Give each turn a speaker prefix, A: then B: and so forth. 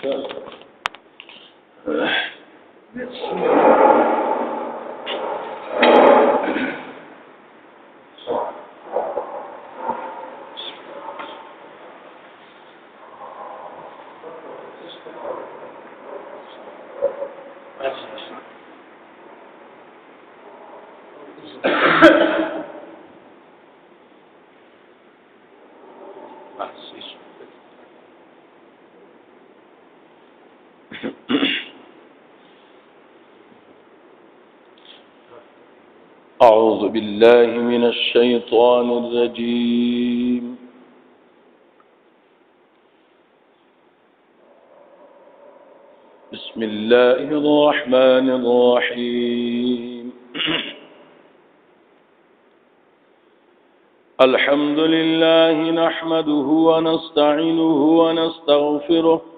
A: So, uh, أعوذ بالله من الشيطان الرجيم. بسم الله الرحمن الرحيم. الحمد لله نحمده ونستعينه ونستغفره